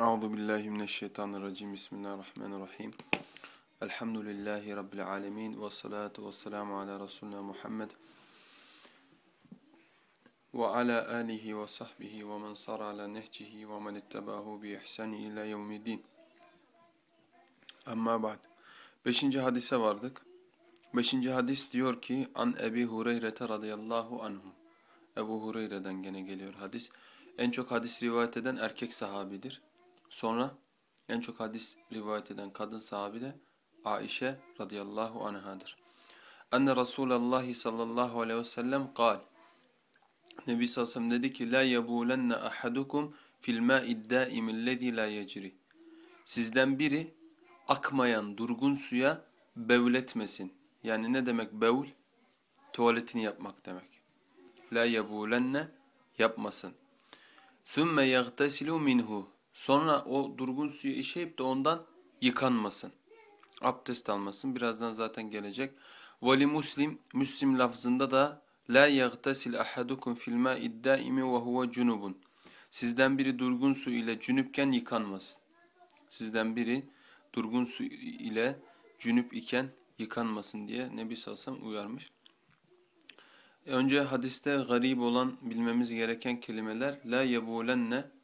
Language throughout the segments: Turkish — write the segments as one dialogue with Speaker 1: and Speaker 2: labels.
Speaker 1: Euzu billahi mineşşeytanirracim. Bismillahirrahmanirrahim. Elhamdülillahi rabbil alamin ve salatu vesselamu ala resulina Muhammed ve ala alihi ve sahbihi ve men sara ala nehcihi ve men ittabahu bi ihsani ila yevmiddin. Amma ba'd. Beşinci hadise vardık. Beşinci hadis diyor ki an Ebi Hureyre radıyallahu anhu. Ebu Hureyre'den gene geliyor hadis. En çok hadis rivayet eden erkek sahabidir. Sonra en çok hadis rivayet eden kadın sahabi de Aişe radıyallahu anhadır. Enne Resulallah sallallahu aleyhi ve sellem kal. Nebi sallallahu aleyhi ve sellem dedi ki la yebulenne ahadukum fil ma'id daimillezî la yecri. Sizden biri akmayan durgun suya bevletmesin. Yani ne demek bevl? Tuvaletini yapmak demek. La yebulenne yapmasın. ثُمَّ يَغْتَسِلُ minhu. Sonra o durgun suyu işeyip de ondan yıkanmasın. Abdest almasın. Birazdan zaten gelecek. Vali Muslim, Müslim lafzında da la yagtasil ahadukum fil ma'id daimi ve huve cunubun. Sizden biri durgun su ile cünüpken yıkanmasın. Sizden biri durgun su ile cünüp iken yıkanmasın diye Nebi Salsam uyarmış. Önce hadiste garip olan bilmemiz gereken kelimeler la yebulenne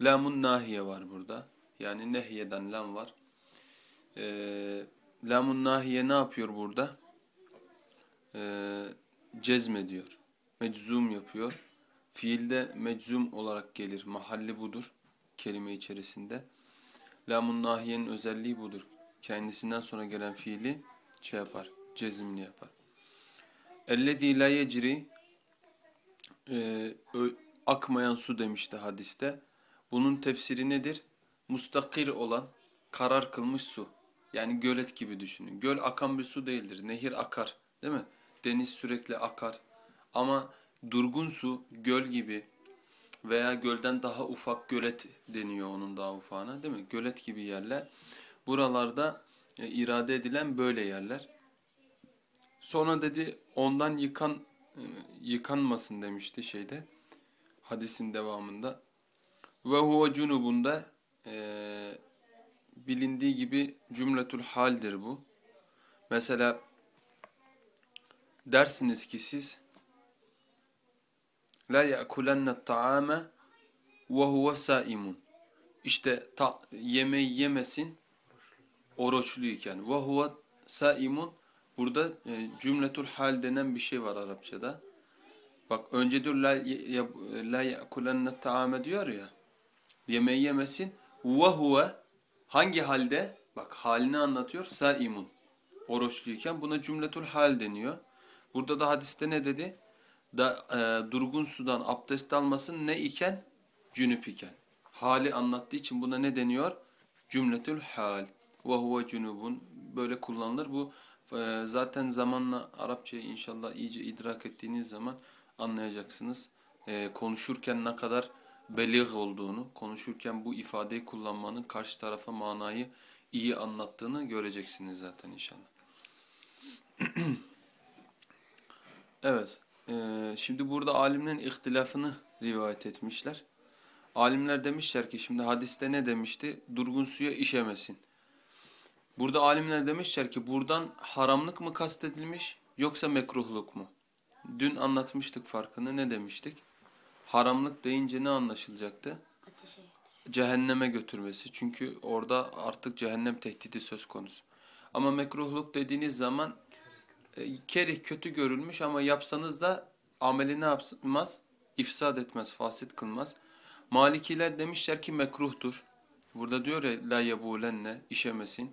Speaker 1: Lamun nahiye var burada. Yani nehyeden lam var. Ee, lamun nahiye ne yapıyor burada? Ee, cezmediyor. Meczum yapıyor. Fiilde meczum olarak gelir. Mahalli budur. Kelime içerisinde. Lamun nahiyenin özelliği budur. Kendisinden sonra gelen fiili şey yapar. Cezimli yapar. Ellezî la yecri e, akmayan su demişti hadiste bunun tefsiri nedir? Mustakir olan, karar kılmış su. Yani gölet gibi düşünün. Göl akan bir su değildir. Nehir akar değil mi? Deniz sürekli akar. Ama durgun su göl gibi veya gölden daha ufak gölet deniyor onun daha ufağına değil mi? Gölet gibi yerler. Buralarda e, irade edilen böyle yerler. Sonra dedi ondan yıkan e, yıkanmasın demişti şeyde hadisin devamında. Ve huve cunubunda e, bilindiği gibi cümletül haldir bu. Mesela dersiniz ki siz la ya'kulenne ta'ame ve huve saimun. İşte ta, yemeği yemesin oruçluyken. Ve huve saimun Burada e, cümletul hal denen bir şey var Arapçada. Bak önce diyor la la yakulenne taame ya. Yemeği yemesin. Ve huve hangi halde? Bak halini anlatıyor. Saimun. Oruçluyken buna cümletul hal deniyor. Burada da hadiste ne dedi? Da e, durgun sudan abdest almasın ne iken? Cünüp iken. Hali anlattığı için buna ne deniyor? Cümletül hal. Ve huve cünubun böyle kullanılır. Bu ee, zaten zamanla Arapçayı inşallah iyice idrak ettiğiniz zaman anlayacaksınız. Ee, konuşurken ne kadar belig olduğunu, konuşurken bu ifadeyi kullanmanın karşı tarafa manayı iyi anlattığını göreceksiniz zaten inşallah. evet, e, şimdi burada alimlerin ihtilafını rivayet etmişler. Alimler demişler ki şimdi hadiste ne demişti? Durgun suya işemesin. Burada alimler demişler ki buradan haramlık mı kastedilmiş yoksa mekruhluk mu? Dün anlatmıştık farkını ne demiştik? Haramlık deyince ne anlaşılacaktı? Cehenneme götürmesi. Çünkü orada artık cehennem tehdidi söz konusu. Ama mekruhluk dediğiniz zaman e, kerih kötü görülmüş ama yapsanız da ameli ne yapmaz? İfsad etmez, fasit kılmaz. Malikiler demişler ki mekruhtur. Burada diyor ya la yebulenne işemesin.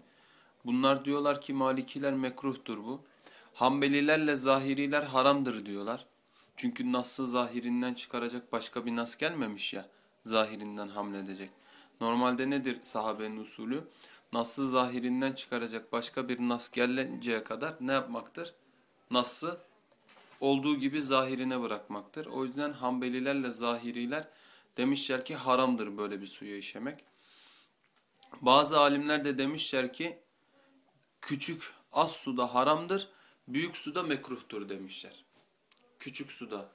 Speaker 1: Bunlar diyorlar ki Malikiler mekruhtur bu. Hanbelilerle Zahiriler haramdır diyorlar. Çünkü Nas'ı zahirinden çıkaracak başka bir Nas gelmemiş ya. Zahirinden hamledecek. Normalde nedir sahabenin usulü? Nas'ı zahirinden çıkaracak başka bir nas gelinceye kadar ne yapmaktır? Nas'ı olduğu gibi zahirine bırakmaktır. O yüzden Hanbelilerle Zahiriler demişler ki haramdır böyle bir suya işemek. Bazı alimler de demişler ki küçük az suda haramdır, büyük suda mekruhtur demişler. Küçük suda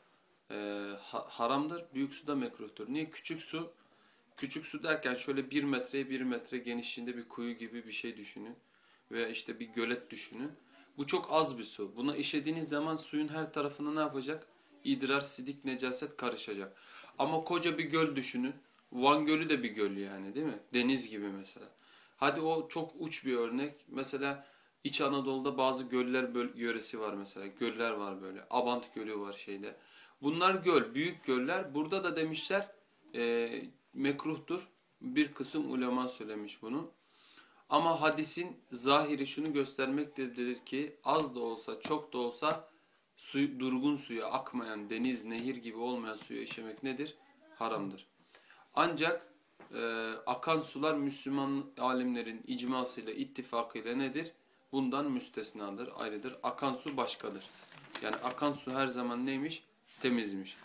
Speaker 1: e, ha, haramdır, büyük suda mekruhtur. Niye? Küçük su, küçük su derken şöyle bir metreye bir metre genişliğinde bir kuyu gibi bir şey düşünün. Veya işte bir gölet düşünün. Bu çok az bir su. Buna işediğiniz zaman suyun her tarafına ne yapacak? İdrar, sidik, necaset karışacak. Ama koca bir göl düşünün. Van Gölü de bir göl yani değil mi? Deniz gibi mesela. Hadi o çok uç bir örnek. Mesela İç Anadolu'da bazı göller yöresi var mesela. Göller var böyle. Abant Gölü var şeyde. Bunlar göl, büyük göller. Burada da demişler e, mekruhtur. Bir kısım ulema söylemiş bunu. Ama hadisin zahiri şunu göstermektedir ki az da olsa çok da olsa su, durgun suya akmayan deniz, nehir gibi olmayan suya işemek nedir? Haramdır. Ancak e, akan sular Müslüman alimlerin icmasıyla, ittifakıyla nedir? Bundan müstesnadır, ayrıdır. Akan su başkadır. Yani akan su her zaman neymiş? Temizmiş.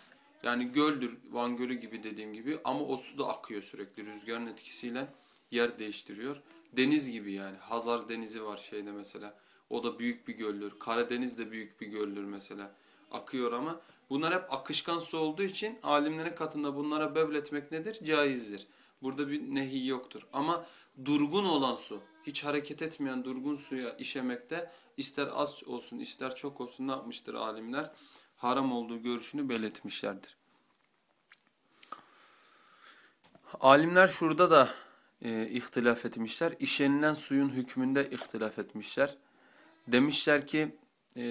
Speaker 1: Yani göldür, Van Gölü gibi dediğim gibi ama o su da akıyor sürekli rüzgarın etkisiyle yer değiştiriyor. Deniz gibi yani. Hazar Denizi var şeyde mesela. O da büyük bir göldür. Karadeniz de büyük bir göldür mesela. Akıyor ama bunlar hep akışkan su olduğu için alimlerin katında bunlara bevletmek nedir? Caizdir. Burada bir nehi yoktur. Ama durgun olan su, hiç hareket etmeyen durgun suya işemekte ister az olsun ister çok olsun ne yapmıştır alimler? Haram olduğu görüşünü belirtmişlerdir. Alimler şurada da e, ihtilaf etmişler. İşenilen suyun hükmünde ihtilaf etmişler. Demişler ki e,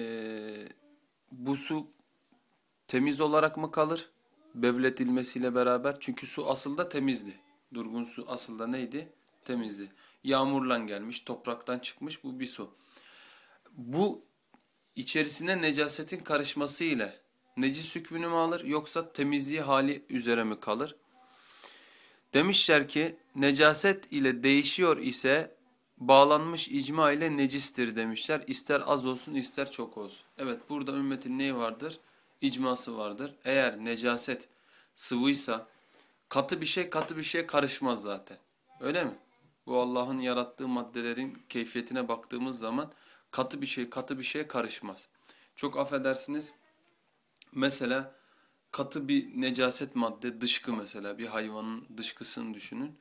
Speaker 1: bu su temiz olarak mı kalır? Bevletilmesiyle beraber. Çünkü su asılda temizdi. Durgun su asılda neydi? Temizdi. Yağmurla gelmiş, topraktan çıkmış bu bir su. Bu içerisine necasetin karışması ile necis hükmünü mü alır yoksa temizliği hali üzere mi kalır? Demişler ki necaset ile değişiyor ise bağlanmış icma ile necistir demişler. İster az olsun ister çok olsun. Evet burada ümmetin neyi vardır? İcması vardır. Eğer necaset sıvıysa katı bir şey katı bir şey karışmaz zaten. Öyle mi? Bu Allah'ın yarattığı maddelerin keyfiyetine baktığımız zaman katı bir şey katı bir şeye karışmaz. Çok affedersiniz. Mesela katı bir necaset madde dışkı mesela bir hayvanın dışkısını düşünün.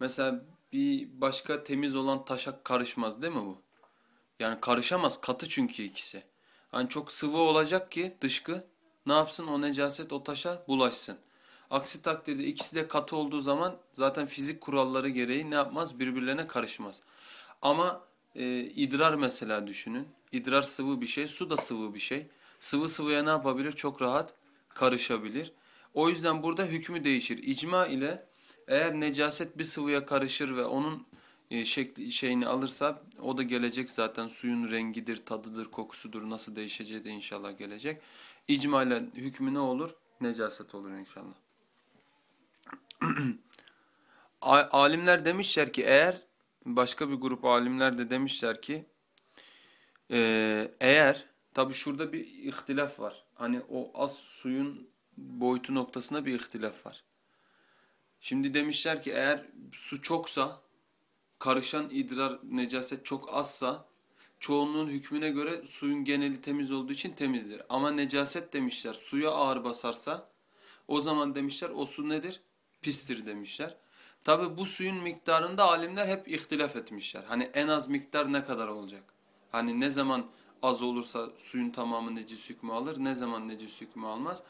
Speaker 1: Mesela bir başka temiz olan taşa karışmaz değil mi bu? Yani karışamaz katı çünkü ikisi. Hani çok sıvı olacak ki dışkı ne yapsın o necaset o taşa bulaşsın. Aksi takdirde ikisi de katı olduğu zaman zaten fizik kuralları gereği ne yapmaz birbirlerine karışmaz. Ama e, idrar mesela düşünün. İdrar sıvı bir şey, su da sıvı bir şey. Sıvı sıvıya ne yapabilir? Çok rahat karışabilir. O yüzden burada hükmü değişir. İcma ile eğer necaset bir sıvıya karışır ve onun e, şekli şeyini alırsa o da gelecek zaten suyun rengidir, tadıdır, kokusudur nasıl değişeceği de inşallah gelecek. İcma ile hükmü ne olur? Necaset olur inşallah. Alimler demişler ki eğer başka bir grup alimler de demişler ki e, eğer tabi şurada bir ihtilaf var. Hani o az suyun boyutu noktasında bir ihtilaf var. Şimdi demişler ki eğer su çoksa karışan idrar necaset çok azsa çoğunluğun hükmüne göre suyun geneli temiz olduğu için temizdir. Ama necaset demişler suya ağır basarsa o zaman demişler o su nedir? Pistir demişler. Tabi bu suyun miktarında alimler hep ihtilaf etmişler. Hani en az miktar ne kadar olacak? Hani ne zaman az olursa suyun tamamı necis hükmü alır, ne zaman necis hükmü almaz.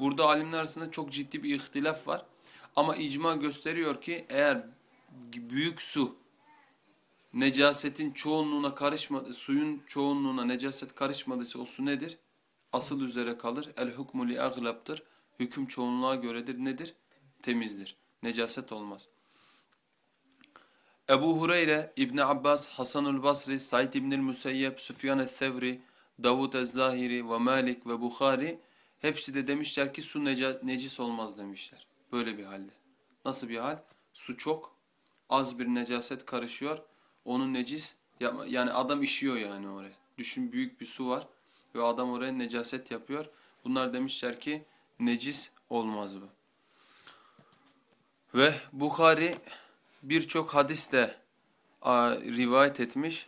Speaker 1: Burada alimler arasında çok ciddi bir ihtilaf var. Ama icma gösteriyor ki eğer büyük su necasetin çoğunluğuna karışmadı, suyun çoğunluğuna necaset karışmadıysa o su nedir? Asıl üzere kalır. El hukmu li aglaptır. Hüküm çoğunluğa göredir. Nedir? Temizdir. Necaset olmaz. Ebu Hureyre, İbni Abbas, Hasanul Basri, Said İbnül Müseyyep, Süfyan el-Thevri, Davud el-Zahiri ve Malik ve Bukhari hepsi de demişler ki su necis olmaz demişler. Böyle bir halde. Nasıl bir hal? Su çok, az bir necaset karışıyor. onu necis. Yani adam işiyor yani oraya. Düşün büyük bir su var ve adam oraya necaset yapıyor. Bunlar demişler ki necis olmaz bu. Ve Bukhari birçok hadis de rivayet etmiş.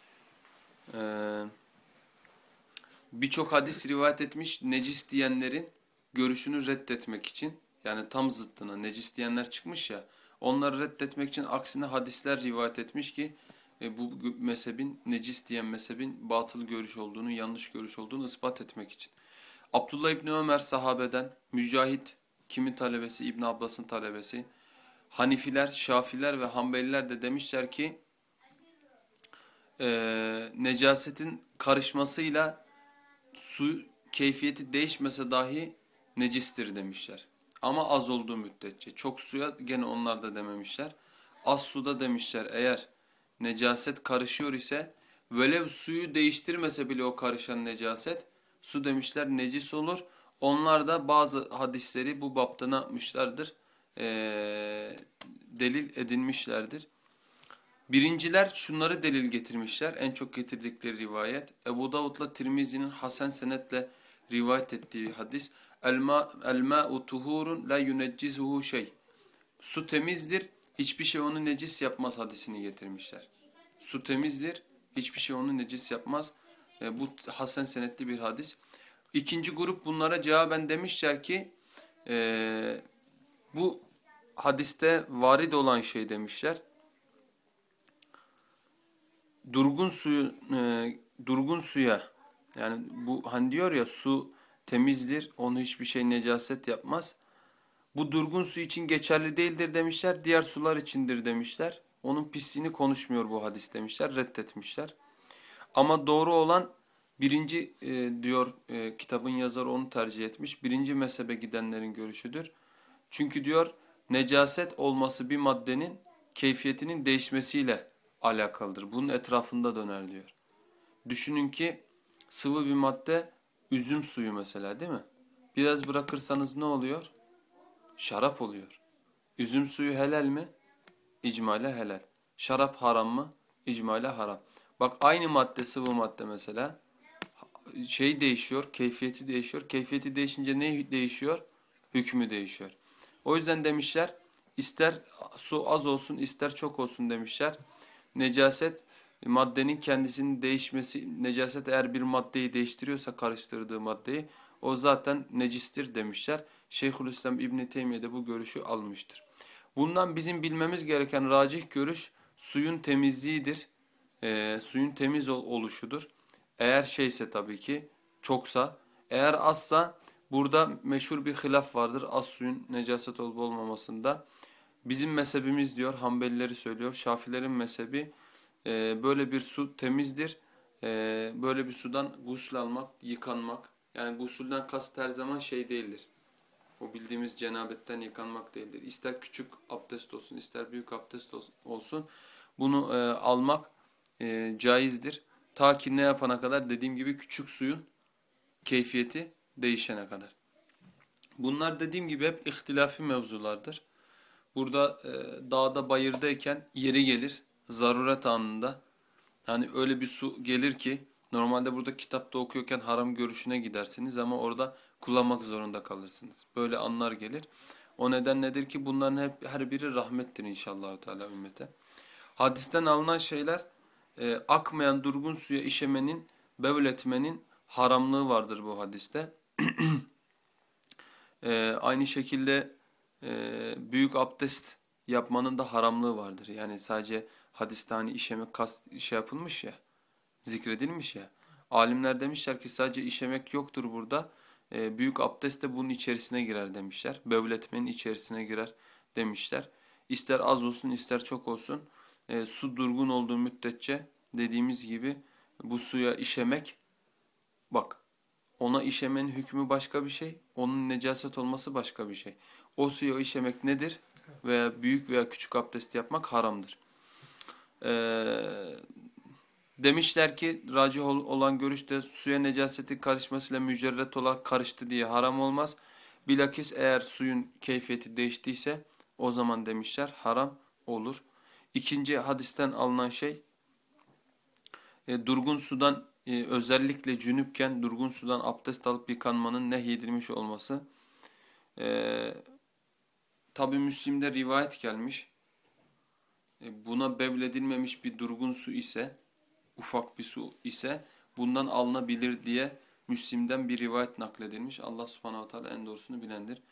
Speaker 1: Ee, birçok hadis rivayet etmiş necis diyenlerin görüşünü reddetmek için. Yani tam zıttına necis diyenler çıkmış ya. Onları reddetmek için aksine hadisler rivayet etmiş ki e, bu mezhebin necis diyen mezhebin batıl görüş olduğunu, yanlış görüş olduğunu ispat etmek için. Abdullah İbni Ömer sahabeden, Mücahit kimin talebesi? İbn Abbas'ın talebesi. Hanifiler, Şafiler ve Hanbeliler de demişler ki e, necasetin karışmasıyla su keyfiyeti değişmese dahi necistir demişler. Ama az olduğu müddetçe. Çok suya gene onlar da dememişler. Az suda demişler eğer necaset karışıyor ise velev suyu değiştirmese bile o karışan necaset su demişler necis olur. Onlar da bazı hadisleri bu bapta ne yapmışlardır? Ee, delil edinmişlerdir. Birinciler şunları delil getirmişler. En çok getirdikleri rivayet. Ebu Davud'la Tirmizi'nin Hasan senetle rivayet ettiği hadis. El-ma'u tuhurun la yuneccizuhu şey. Su temizdir, hiçbir şey onu necis yapmaz hadisini getirmişler. Su temizdir, hiçbir şey onu necis yapmaz. E, bu Hasan senetli bir hadis. İkinci grup bunlara cevaben demişler ki e, bu hadiste varid olan şey demişler. Durgun suyu e, durgun suya yani bu hani diyor ya su temizdir. Onu hiçbir şey necaset yapmaz. Bu durgun su için geçerli değildir demişler. Diğer sular içindir demişler. Onun pisliğini konuşmuyor bu hadis demişler. Reddetmişler. Ama doğru olan birinci e, diyor e, kitabın yazarı onu tercih etmiş. Birinci mezhebe gidenlerin görüşüdür. Çünkü diyor necaset olması bir maddenin keyfiyetinin değişmesiyle alakalıdır. Bunun etrafında döner diyor. Düşünün ki sıvı bir madde üzüm suyu mesela değil mi? Biraz bırakırsanız ne oluyor? Şarap oluyor. Üzüm suyu helal mi? İcmale helal. Şarap haram mı? İcmale haram. Bak aynı madde sıvı madde mesela şey değişiyor, keyfiyeti değişiyor. Keyfiyeti değişince ne değişiyor? Hükmü değişiyor. O yüzden demişler ister su az olsun ister çok olsun demişler. Necaset maddenin kendisinin değişmesi, necaset eğer bir maddeyi değiştiriyorsa karıştırdığı maddeyi o zaten necistir demişler. Şeyhülislam İbn Teymiye de bu görüşü almıştır. Bundan bizim bilmemiz gereken racih görüş suyun temizliğidir. E, suyun temiz ol oluşudur. Eğer şeyse tabii ki çoksa, eğer azsa burada meşhur bir hilaf vardır az suyun necaset olup olmamasında. Bizim mezhebimiz diyor, Hanbelileri söylüyor, Şafilerin mezhebi e, böyle bir su temizdir. E, böyle bir sudan gusül almak, yıkanmak. Yani gusülden kast her zaman şey değildir. O bildiğimiz cenabetten yıkanmak değildir. İster küçük abdest olsun, ister büyük abdest olsun. Bunu e, almak e, caizdir. Ta ki ne yapana kadar dediğim gibi küçük suyun keyfiyeti değişene kadar. Bunlar dediğim gibi hep ihtilafi mevzulardır. Burada e, dağda bayırdayken yeri gelir zaruret anında hani öyle bir su gelir ki normalde burada kitapta okuyorken haram görüşüne gidersiniz ama orada kullanmak zorunda kalırsınız. Böyle anlar gelir. O neden nedir ki bunların hep her biri rahmettir inşallah Teala ümmete. Hadisten alınan şeyler e, akmayan durgun suya işemenin, bevletmenin haramlığı vardır bu hadiste. e, aynı şekilde e, büyük abdest yapmanın da haramlığı vardır. Yani sadece hadiste hani işemek kast şey yapılmış ya, zikredilmiş ya. Alimler demişler ki sadece işemek yoktur burada. E, büyük abdest de bunun içerisine girer demişler. Bevletmenin içerisine girer demişler. İster az olsun ister çok olsun e, su durgun olduğu müddetçe dediğimiz gibi bu suya işemek bak ona işemenin hükmü başka bir şey. Onun necaset olması başka bir şey. O suya işemek nedir? Veya büyük veya küçük abdest yapmak haramdır. Ee, demişler ki racih olan görüşte suya necaseti karışmasıyla mücerret olarak karıştı diye haram olmaz. Bilakis eğer suyun keyfiyeti değiştiyse o zaman demişler haram olur. İkinci hadisten alınan şey e, durgun sudan e, özellikle cünüpken durgun sudan abdest alıp yıkanmanın nehyedilmiş olması. E, Tabi Müslim'de rivayet gelmiş. E, buna bevledilmemiş bir durgun su ise, ufak bir su ise bundan alınabilir diye Müslim'den bir rivayet nakledilmiş. Allah subhanahu teala en doğrusunu bilendir.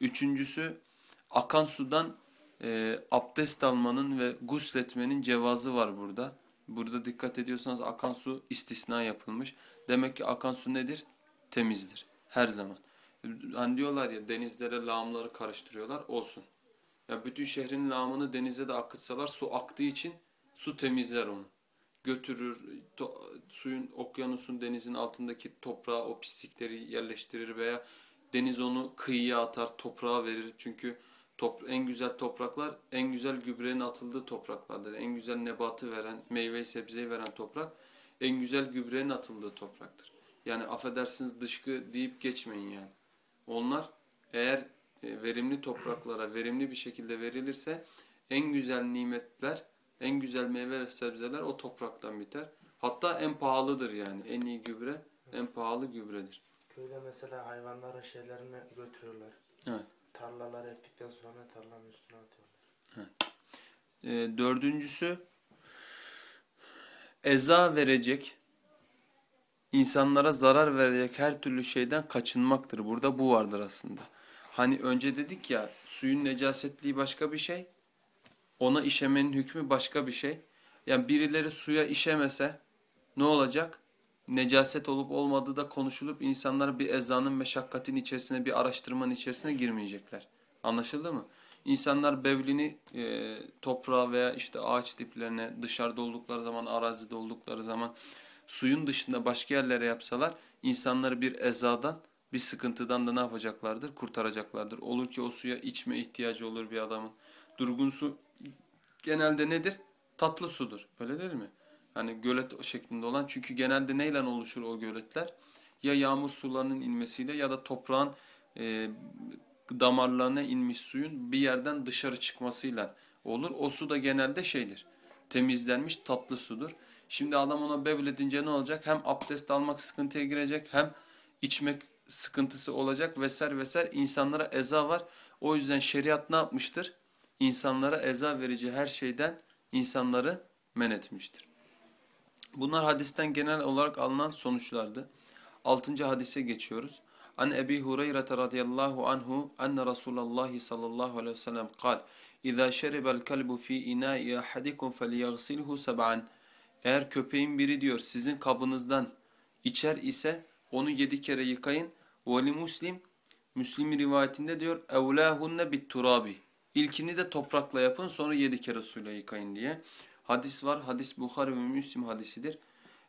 Speaker 1: Üçüncüsü akan sudan e, abdest almanın ve gusletmenin cevazı var burada. Burada dikkat ediyorsanız akan su istisna yapılmış. Demek ki akan su nedir? Temizdir. Her zaman. Hani diyorlar ya denizlere lağımları karıştırıyorlar. Olsun. Ya bütün şehrin lağımını denize de akıtsalar su aktığı için su temizler onu. Götürür, to, suyun, okyanusun, denizin altındaki toprağa o pislikleri yerleştirir veya deniz onu kıyıya atar, toprağa verir. Çünkü top, en güzel topraklar en güzel gübrenin atıldığı topraklardır. En güzel nebatı veren, meyve sebzeyi veren toprak en güzel gübrenin atıldığı topraktır. Yani affedersiniz dışkı deyip geçmeyin yani. Onlar eğer e, verimli topraklara verimli bir şekilde verilirse en güzel nimetler, en güzel meyve ve sebzeler o topraktan biter. Hatta en pahalıdır yani. En iyi gübre, en pahalı gübredir.
Speaker 2: Köyde mesela hayvanlara şeylerini götürüyorlar.
Speaker 1: Evet.
Speaker 2: Tarlalar ektikten sonra tarlanın üstüne atıyorlar.
Speaker 1: E, dördüncüsü eza verecek, insanlara zarar verecek her türlü şeyden kaçınmaktır. Burada bu vardır aslında. Hani önce dedik ya suyun necasetliği başka bir şey, ona işemenin hükmü başka bir şey. Yani birileri suya işemese ne olacak? Necaset olup olmadığı da konuşulup insanlar bir ezanın meşakkatin içerisine bir araştırmanın içerisine girmeyecekler. Anlaşıldı mı? İnsanlar bevlini e, toprağa veya işte ağaç diplerine dışarıda oldukları zaman, arazide oldukları zaman suyun dışında başka yerlere yapsalar insanları bir ezadan, bir sıkıntıdan da ne yapacaklardır? Kurtaracaklardır. Olur ki o suya içme ihtiyacı olur bir adamın. Durgun su genelde nedir? Tatlı sudur. Öyle değil mi? Hani gölet şeklinde olan. Çünkü genelde neyle oluşur o göletler? Ya yağmur sularının inmesiyle ya da toprağın e, damarlarına inmiş suyun bir yerden dışarı çıkmasıyla olur. O su da genelde şeydir. Temizlenmiş tatlı sudur. Şimdi adam ona bevledince ne olacak? Hem abdest almak sıkıntıya girecek hem içmek sıkıntısı olacak vesaire vesaire. İnsanlara eza var. O yüzden şeriat ne yapmıştır? İnsanlara eza verici her şeyden insanları men etmiştir. Bunlar hadisten genel olarak alınan sonuçlardı. Altıncı hadise geçiyoruz. An Ebi Hureyre radıyallahu anhu enne Resulullah sallallahu aleyhi ve sellem kal İza şeribel kalbu fi ina'i ahadikum felyaghsilhu seb'an Eğer köpeğin biri diyor sizin kabınızdan içer ise onu yedi kere yıkayın. Veli Muslim Müslim rivayetinde diyor evlâhunne bit turabi. İlkini de toprakla yapın sonra yedi kere suyla yıkayın diye. Hadis var. Hadis Bukhari ve Müslim hadisidir.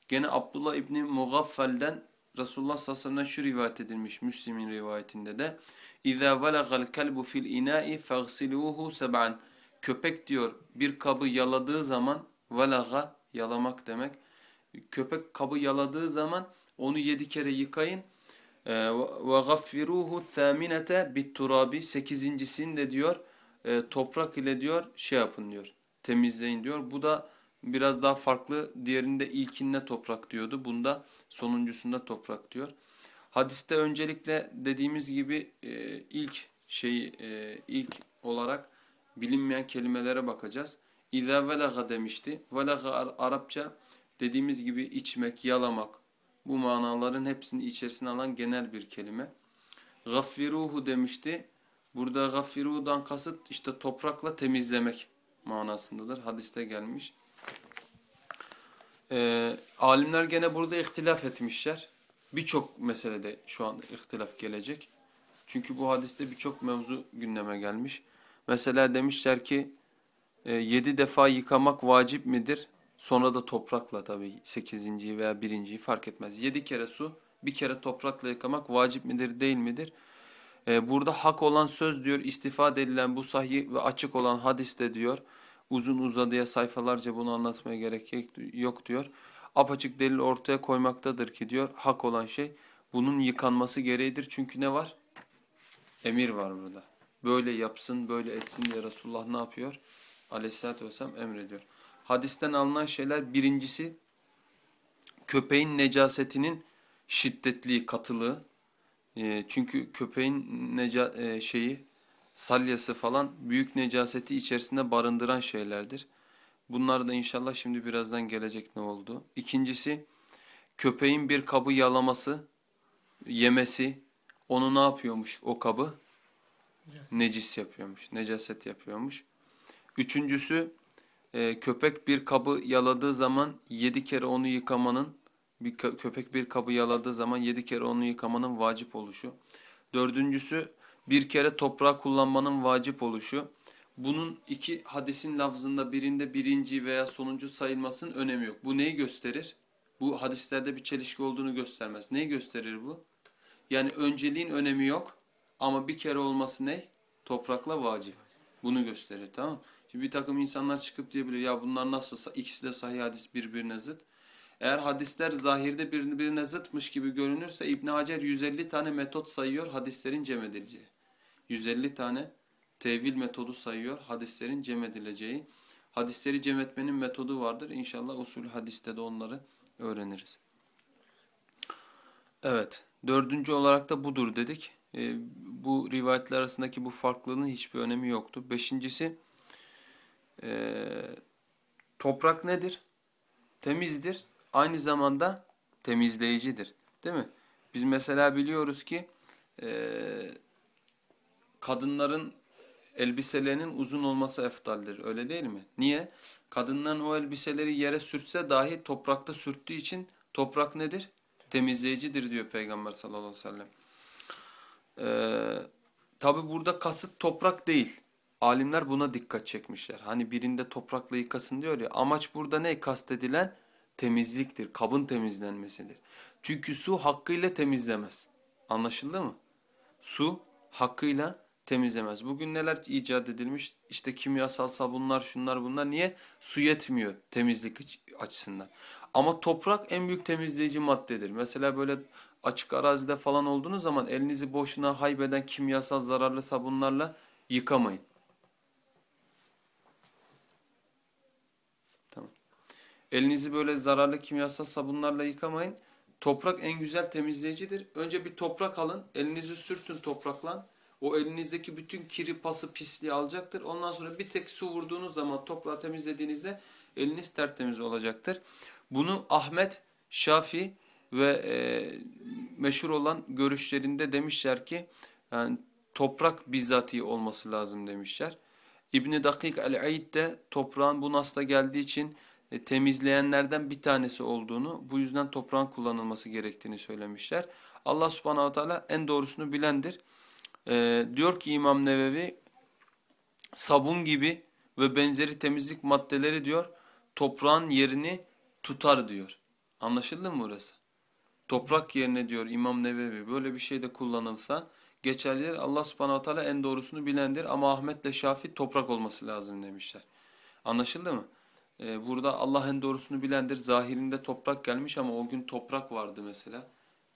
Speaker 1: Gene Abdullah İbni Mugaffel'den Resulullah sallallahu aleyhi ve sellem'den şu rivayet edilmiş Müslim'in rivayetinde de İza velaga'l kelbu fil ina'i fagsiluhu seb'an. Köpek diyor bir kabı yaladığı zaman velaga yalamak demek. Köpek kabı yaladığı zaman onu yedi kere yıkayın. Ee, ve gaffiruhu thaminete bit turabi. Sekizincisini de diyor e, toprak ile diyor şey yapın diyor temizleyin diyor. Bu da biraz daha farklı. Diğerinde ilkinde toprak diyordu. Bunda sonuncusunda toprak diyor. Hadiste öncelikle dediğimiz gibi e, ilk şeyi e, ilk olarak bilinmeyen kelimelere bakacağız. İza velaga demişti. Velaga Arapça dediğimiz gibi içmek, yalamak bu manaların hepsini içerisine alan genel bir kelime. Gaffiruhu demişti. Burada gaffirudan kasıt işte toprakla temizlemek manasındadır. Hadiste gelmiş. Ee, alimler gene burada ihtilaf etmişler. Birçok meselede şu anda ihtilaf gelecek. Çünkü bu hadiste birçok mevzu gündeme gelmiş. Mesela demişler ki e, yedi defa yıkamak vacip midir? Sonra da toprakla tabii sekizinciyi veya birinciyi fark etmez. Yedi kere su, bir kere toprakla yıkamak vacip midir değil midir? Ee, burada hak olan söz diyor, istifade edilen bu sahih ve açık olan hadiste diyor. Uzun uzadıya sayfalarca bunu anlatmaya gerek yok diyor. Apaçık delil ortaya koymaktadır ki diyor hak olan şey bunun yıkanması gereğidir. Çünkü ne var? Emir var burada. Böyle yapsın, böyle etsin diye Resulullah ne yapıyor? Aleyhisselatü vesselam emrediyor. Hadisten alınan şeyler birincisi köpeğin necasetinin şiddetli, katılığı. E, çünkü köpeğin neca e, şeyi salyası falan büyük necaseti içerisinde barındıran şeylerdir. Bunlar da inşallah şimdi birazdan gelecek ne oldu. İkincisi köpeğin bir kabı yalaması, yemesi onu ne yapıyormuş o kabı? Necis yapıyormuş, necaset yapıyormuş. Üçüncüsü e, köpek bir kabı yaladığı zaman yedi kere onu yıkamanın bir köpek bir kabı yaladığı zaman yedi kere onu yıkamanın vacip oluşu. Dördüncüsü bir kere toprağı kullanmanın vacip oluşu. Bunun iki hadisin lafzında birinde birinci veya sonuncu sayılmasının önemi yok. Bu neyi gösterir? Bu hadislerde bir çelişki olduğunu göstermez. Neyi gösterir bu? Yani önceliğin önemi yok ama bir kere olması ne? Toprakla vacip. Bunu gösterir tamam Şimdi bir takım insanlar çıkıp diyebilir ya bunlar nasılsa ikisi de sahih hadis birbirine zıt. Eğer hadisler zahirde birbirine zıtmış gibi görünürse İbn Hacer 150 tane metot sayıyor hadislerin cem edileceği. 150 tane tevil metodu sayıyor hadislerin cem edileceği. Hadisleri cem etmenin metodu vardır. İnşallah usul hadiste de onları öğreniriz. Evet. Dördüncü olarak da budur dedik. E, bu rivayetler arasındaki bu farklılığın hiçbir önemi yoktu. Beşincisi e, toprak nedir? Temizdir. Aynı zamanda temizleyicidir. Değil mi? Biz mesela biliyoruz ki e, kadınların elbiselerinin uzun olması eftaldir. Öyle değil mi? Niye? Kadınların o elbiseleri yere sürtse dahi toprakta sürttüğü için toprak nedir? Temizleyicidir diyor Peygamber sallallahu aleyhi ve sellem. Ee, Tabi burada kasıt toprak değil. Alimler buna dikkat çekmişler. Hani birinde toprakla yıkasın diyor ya. Amaç burada ne kastedilen? Temizliktir. Kabın temizlenmesidir. Çünkü su hakkıyla temizlemez. Anlaşıldı mı? Su hakkıyla temizlemez. Bugün neler icat edilmiş? İşte kimyasal sabunlar, şunlar bunlar. Niye? Su yetmiyor temizlik açısından. Ama toprak en büyük temizleyici maddedir. Mesela böyle açık arazide falan olduğunuz zaman elinizi boşuna haybeden kimyasal zararlı sabunlarla yıkamayın. Tamam. Elinizi böyle zararlı kimyasal sabunlarla yıkamayın. Toprak en güzel temizleyicidir. Önce bir toprak alın, elinizi sürtün toprakla. O elinizdeki bütün kiri, pası, pisliği alacaktır. Ondan sonra bir tek su vurduğunuz zaman toprağı temizlediğinizde eliniz tertemiz olacaktır. Bunu Ahmet, Şafi ve e, meşhur olan görüşlerinde demişler ki yani toprak bizzati olması lazım demişler. İbni Dakik el-Aid de toprağın bu nasla geldiği için e, temizleyenlerden bir tanesi olduğunu, bu yüzden toprağın kullanılması gerektiğini söylemişler. Allah subhanahu teala en doğrusunu bilendir. E, diyor ki İmam Nevevi, sabun gibi ve benzeri temizlik maddeleri diyor, toprağın yerini tutar diyor. Anlaşıldı mı burası? Toprak yerine diyor İmam Nevevi böyle bir şey de kullanılsa geçerlidir. Allah subhanahu teala en doğrusunu bilendir ama Ahmet ile Şafi toprak olması lazım demişler. Anlaşıldı mı? Ee, burada Allah en doğrusunu bilendir. Zahirinde toprak gelmiş ama o gün toprak vardı mesela.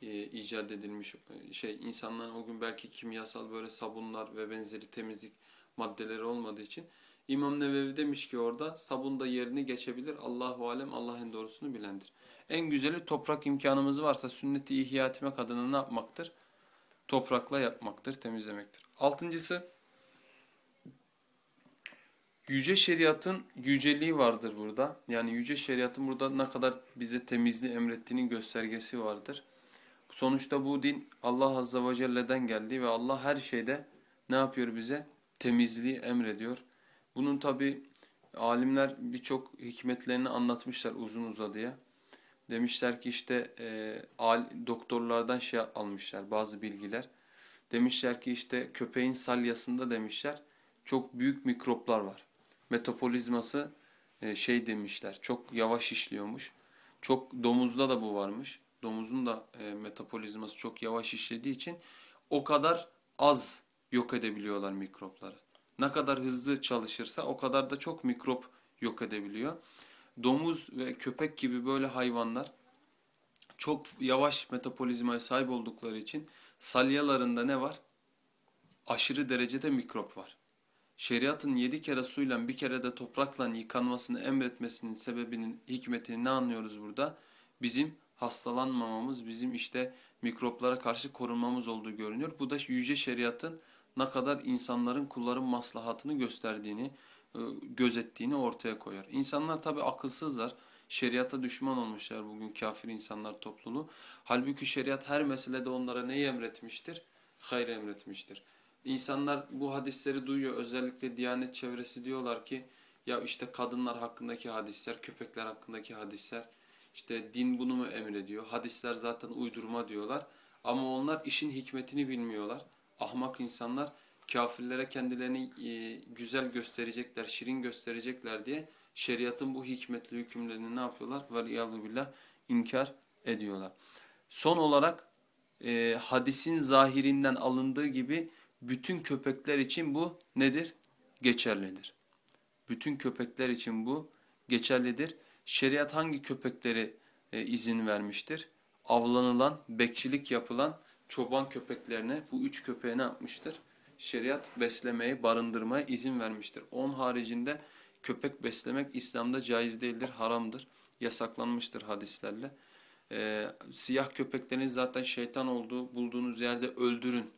Speaker 1: Ee, icat edilmiş şey insanların o gün belki kimyasal böyle sabunlar ve benzeri temizlik maddeleri olmadığı için İmam Nevevi demiş ki orada sabun da yerini geçebilir. Allahu alem Allah en doğrusunu bilendir. En güzeli toprak imkanımız varsa sünneti ihya etmek adına ne yapmaktır? Toprakla yapmaktır, temizlemektir. Altıncısı yüce şeriatın yüceliği vardır burada. Yani yüce şeriatın burada ne kadar bize temizliği emrettiğinin göstergesi vardır. Sonuçta bu din Allah Azze ve Celle'den geldi ve Allah her şeyde ne yapıyor bize? Temizliği emrediyor. Bunun tabi alimler birçok hikmetlerini anlatmışlar uzun uzadıya. Demişler ki işte e, al, doktorlardan şey almışlar bazı bilgiler. Demişler ki işte köpeğin salyasında demişler çok büyük mikroplar var. Metabolizması e, şey demişler çok yavaş işliyormuş. Çok domuzda da bu varmış. Domuzun da e, metabolizması çok yavaş işlediği için o kadar az yok edebiliyorlar mikropları. Ne kadar hızlı çalışırsa o kadar da çok mikrop yok edebiliyor domuz ve köpek gibi böyle hayvanlar çok yavaş metabolizmaya sahip oldukları için salyalarında ne var? Aşırı derecede mikrop var. Şeriatın yedi kere suyla bir kere de toprakla yıkanmasını emretmesinin sebebinin hikmetini ne anlıyoruz burada? Bizim hastalanmamamız, bizim işte mikroplara karşı korunmamız olduğu görünüyor. Bu da yüce şeriatın ne kadar insanların, kulların maslahatını gösterdiğini, e, gözettiğini ortaya koyar. İnsanlar tabi akılsızlar. Şeriata düşman olmuşlar bugün kafir insanlar topluluğu. Halbuki şeriat her meselede onlara neyi emretmiştir? Hayır emretmiştir. İnsanlar bu hadisleri duyuyor. Özellikle Diyanet çevresi diyorlar ki ya işte kadınlar hakkındaki hadisler, köpekler hakkındaki hadisler, işte din bunu mu emrediyor? Hadisler zaten uydurma diyorlar. Ama onlar işin hikmetini bilmiyorlar. Ahmak insanlar kafirlere kendilerini e, güzel gösterecekler, şirin gösterecekler diye şeriatın bu hikmetli hükümlerini ne yapıyorlar? Veliyallahu billah inkar ediyorlar. Son olarak e, hadisin zahirinden alındığı gibi bütün köpekler için bu nedir? Geçerlidir. Bütün köpekler için bu geçerlidir. Şeriat hangi köpekleri e, izin vermiştir? Avlanılan, bekçilik yapılan çoban köpeklerine bu üç köpeğe ne yapmıştır? Şeriat beslemeye, barındırmaya izin vermiştir. On haricinde köpek beslemek İslam'da caiz değildir, haramdır. Yasaklanmıştır hadislerle. Ee, siyah köpeklerin zaten şeytan olduğu bulduğunuz yerde öldürün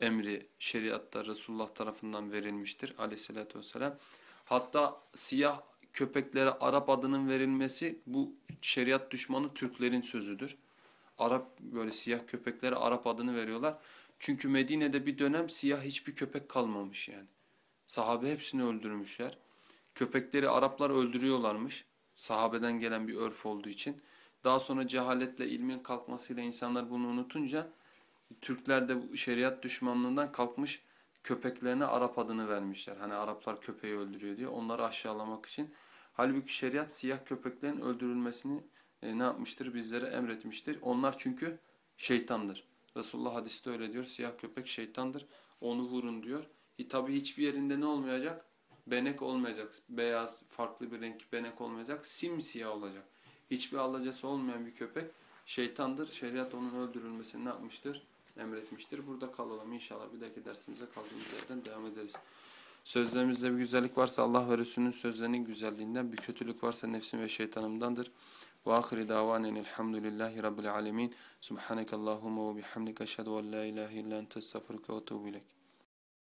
Speaker 1: emri şeriatta Resulullah tarafından verilmiştir aleyhissalatü vesselam. Hatta siyah köpeklere Arap adının verilmesi bu şeriat düşmanı Türklerin sözüdür. Arap böyle siyah köpeklere Arap adını veriyorlar. Çünkü Medine'de bir dönem siyah hiçbir köpek kalmamış yani. Sahabe hepsini öldürmüşler. Köpekleri Araplar öldürüyorlarmış. Sahabeden gelen bir örf olduğu için. Daha sonra cehaletle ilmin kalkmasıyla insanlar bunu unutunca Türkler de şeriat düşmanlığından kalkmış köpeklerine Arap adını vermişler. Hani Araplar köpeği öldürüyor diye onları aşağılamak için. Halbuki şeriat siyah köpeklerin öldürülmesini e, ne yapmıştır? Bizlere emretmiştir. Onlar çünkü şeytandır. Resulullah hadiste öyle diyor. Siyah köpek şeytandır. Onu vurun diyor. E, tabi hiçbir yerinde ne olmayacak? Benek olmayacak. Beyaz, farklı bir renk benek olmayacak. Simsiyah olacak. Hiçbir alacası olmayan bir köpek şeytandır. Şeriat onun öldürülmesini ne yapmıştır? Emretmiştir. Burada kalalım inşallah. Bir dahaki dersimize kaldığımız yerden devam ederiz. Sözlerimizde bir güzellik varsa Allah ve Resulünün sözlerinin güzelliğinden, bir kötülük varsa nefsim ve şeytanımdandır. Ve ahiri davanen elhamdülillahi rabbil alemin. Subhanekallahumma ve bihamdika eşhedü en la ilahe illa ente ve etûbü.